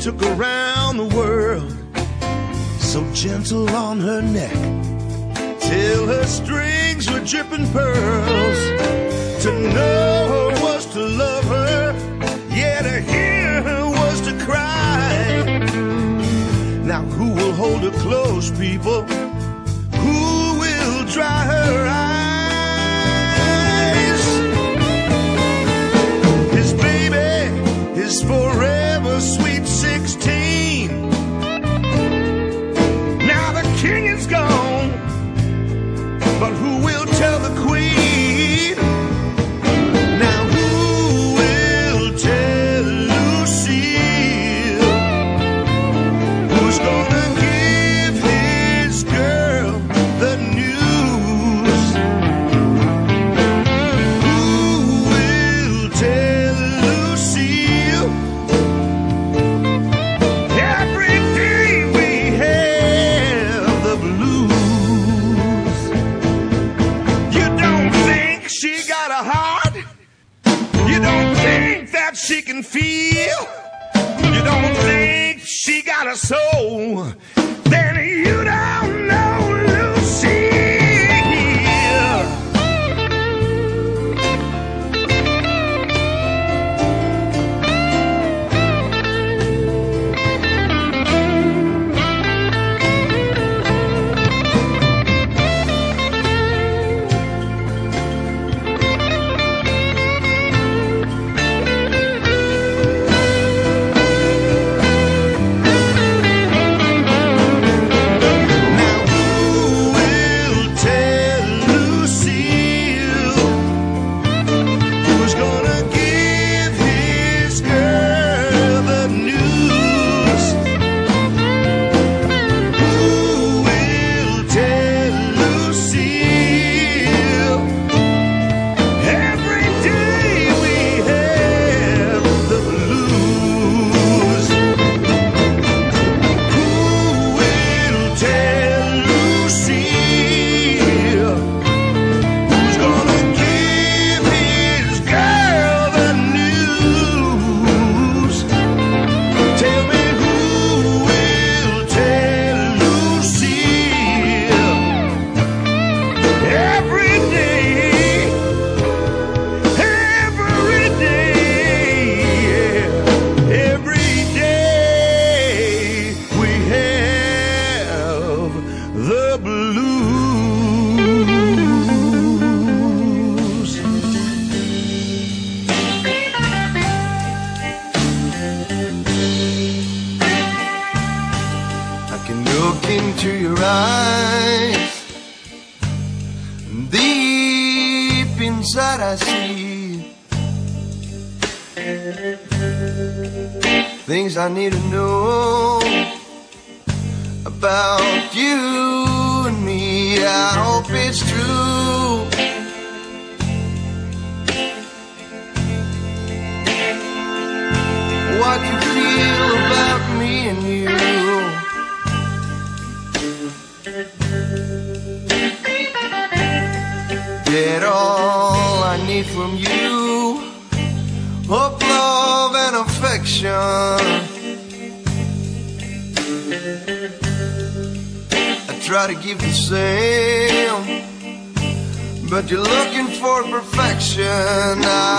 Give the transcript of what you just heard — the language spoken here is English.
took around the world, so gentle on her neck, till her strings were dripping pearls. To know her was to love her, yeah, to hear her was to cry. Now who will hold her close, people? She can feel? You don't think she got a soul? Then you don't into your eyes. Deep inside, I see things I need to know about you and me. I hope it's true. What you feel Get all I need from you. Hope, love, and affection. I try to give the same But you're looking for perfection. How